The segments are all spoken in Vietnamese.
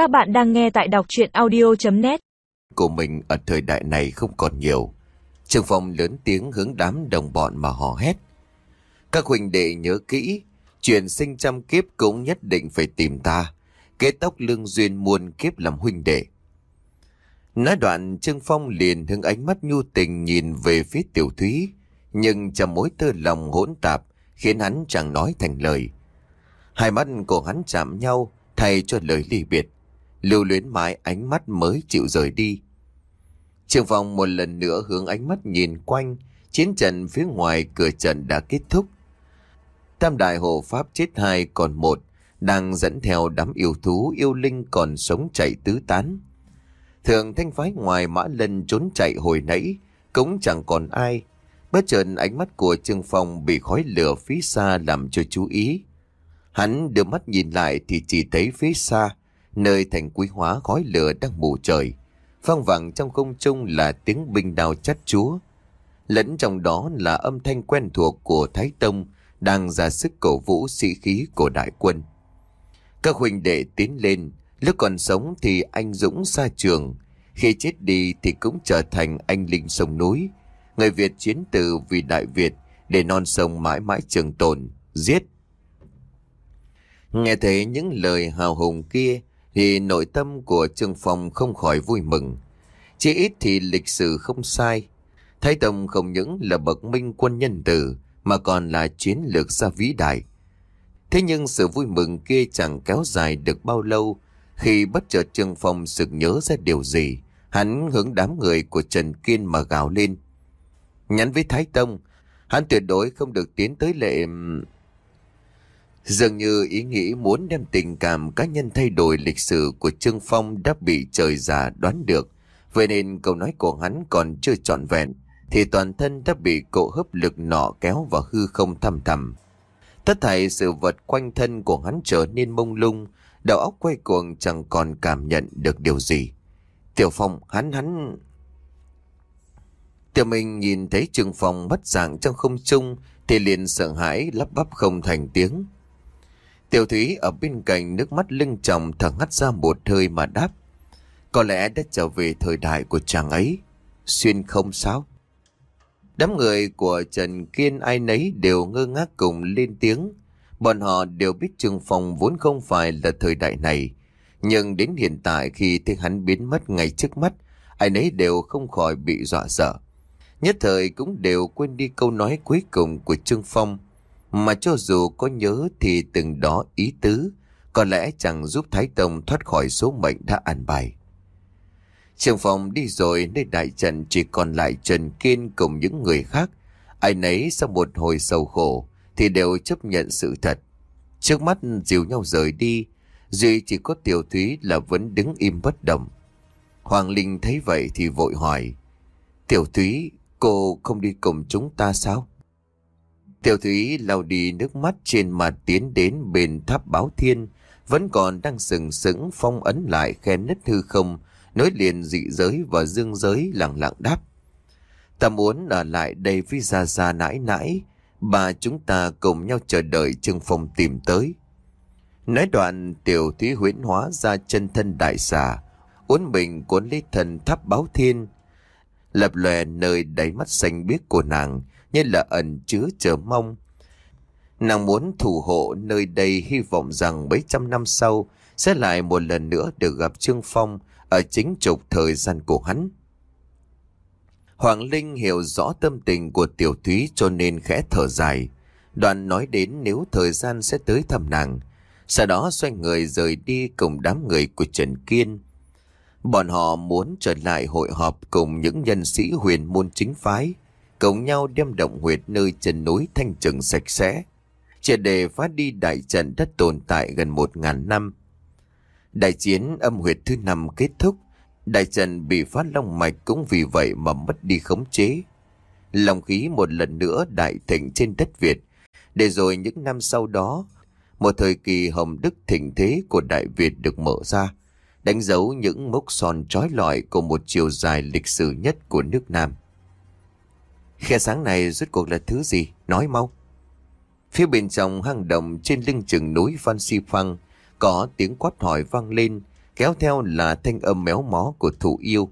Các bạn đang nghe tại đọc chuyện audio.net Của mình ở thời đại này không còn nhiều. Trương Phong lớn tiếng hướng đám đồng bọn mà hò hét. Các huynh đệ nhớ kỹ, chuyện sinh trăm kiếp cũng nhất định phải tìm ta. Kết tóc lương duyên muôn kiếp làm huynh đệ. Nói đoạn Trương Phong liền hướng ánh mắt nhu tình nhìn về phía tiểu thúy. Nhưng trong mối tơ lòng hỗn tạp khiến hắn chẳng nói thành lời. Hai mắt của hắn chạm nhau thay cho lời ly biệt. Lưu luyến mãi ánh mắt mới chịu rời đi. Trường phòng một lần nữa hướng ánh mắt nhìn quanh, chiến trận phía ngoài cửa trận đã kết thúc. Tam đại hộ pháp chết hai còn một, đang dẫn theo đám yêu thú yêu linh còn sống chạy tứ tán. Thường thanh phái ngoài mã lân trốn chạy hồi nãy, cũng chẳng còn ai. Bất chợt ánh mắt của Trương Phong bị khói lửa phía xa làm cho chú ý. Hắn đưa mắt nhìn lại thì chỉ thấy phía xa, nơi thành quý hóa khói lửa đang mù trời. Phong vẳng trong không trung là tiếng binh đào chát chúa. Lẫn trong đó là âm thanh quen thuộc của Thái Tông đang ra sức cổ vũ sĩ khí của đại quân. Các huynh đệ tiến lên, lúc còn sống thì anh Dũng xa trường, khi chết đi thì cũng trở thành anh linh sông núi. Người Việt chiến tử vì Đại Việt để non sông mãi mãi trường tồn, giết. Nghe thấy những lời hào hùng kia thì nội tâm của Trương Phong không khỏi vui mừng. Chỉ ít thì lịch sử không sai. Thái Tông không những là bậc minh quân nhân tử mà còn là chiến lược gia vĩ đại. Thế nhưng sự vui mừng kia chẳng kéo dài được bao lâu khi bất chợt Trương Phong sực nhớ ra điều gì. Hắn hướng đám người của Trần Kiên mà gào lên. Nhắn với Thái Tông, hắn tuyệt đối không được tiến tới lệ... Dường như ý nghĩ muốn đem tình cảm cá nhân thay đổi lịch sử của Trương Phong đã bị trời già đoán được. Vậy nên câu nói của hắn còn chưa trọn vẹn, thì toàn thân đã bị cỗ hấp lực nọ kéo vào hư không thầm thầm. Tất thảy sự vật quanh thân của hắn trở nên mông lung, đầu óc quay cuồng chẳng còn cảm nhận được điều gì. Tiểu Phong, hắn hắn... Tiểu Minh nhìn thấy Trương Phong mất dạng trong không trung thì liền sợ hãi lắp bắp không thành tiếng. Tiểu Thúy ở bên cạnh nước mắt lưng chồng thở ngắt ra một hơi mà đáp. Có lẽ đã trở về thời đại của chàng ấy. Xuyên không sao? Đám người của Trần Kiên ai nấy đều ngơ ngác cùng lên tiếng. Bọn họ đều biết Trương Phong vốn không phải là thời đại này. Nhưng đến hiện tại khi thấy hắn biến mất ngay trước mắt, ai nấy đều không khỏi bị dọa sợ. Nhất thời cũng đều quên đi câu nói cuối cùng của Trương Phong. Mà cho dù có nhớ thì từng đó ý tứ, có lẽ chẳng giúp Thái Tông thoát khỏi số mệnh đã an bài. Trường phòng đi rồi nơi đại trận chỉ còn lại Trần Kiên cùng những người khác. Ai nấy sau một hồi sầu khổ thì đều chấp nhận sự thật. Trước mắt dìu nhau rời đi, Duy chỉ có Tiểu Thúy là vẫn đứng im bất động. Hoàng Linh thấy vậy thì vội hỏi. Tiểu Thúy, cô không đi cùng chúng ta sao? Tiểu Thúy lau đi nước mắt trên mặt tiến đến bên tháp báo thiên, vẫn còn đang sừng sững phong ấn lại khe nứt hư không, nối liền dị giới và dương giới lặng lặng đáp. Ta muốn ở lại đây với Gia Gia nãi nãi, bà chúng ta cùng nhau chờ đợi Trương Phong tìm tới. Nói đoạn tiểu thúy huyễn hóa ra chân thân đại xà, uốn mình cuốn lấy thần tháp báo thiên, lập lòe nơi đáy mắt xanh biếc của nàng, như là ẩn chứa chờ mong. Nàng muốn thủ hộ nơi đây hy vọng rằng mấy trăm năm sau sẽ lại một lần nữa được gặp Trương Phong ở chính trục thời gian của hắn. Hoàng Linh hiểu rõ tâm tình của Tiểu Thúy cho nên khẽ thở dài. Đoạn nói đến nếu thời gian sẽ tới thăm nàng. Sau đó xoay người rời đi cùng đám người của Trần Kiên. Bọn họ muốn trở lại hội họp cùng những nhân sĩ huyền môn chính phái cùng nhau đem động huyệt nơi chân núi thanh trừng sạch sẽ, chỉ để phá đi đại trận đất tồn tại gần một ngàn năm. Đại chiến âm huyệt thứ năm kết thúc, đại trận bị phát long mạch cũng vì vậy mà mất đi khống chế. Lòng khí một lần nữa đại thịnh trên đất Việt, để rồi những năm sau đó, một thời kỳ hồng đức thịnh thế của Đại Việt được mở ra, đánh dấu những mốc son trói lọi của một chiều dài lịch sử nhất của nước Nam. Khe sáng này rốt cuộc là thứ gì? Nói mau. Phía bên trong hang động trên lưng chừng núi Phan Si Phăng có tiếng quát hỏi vang lên, kéo theo là thanh âm méo mó của thủ yêu.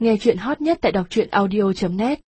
Nghe chuyện hot nhất tại đọc truyện audio.net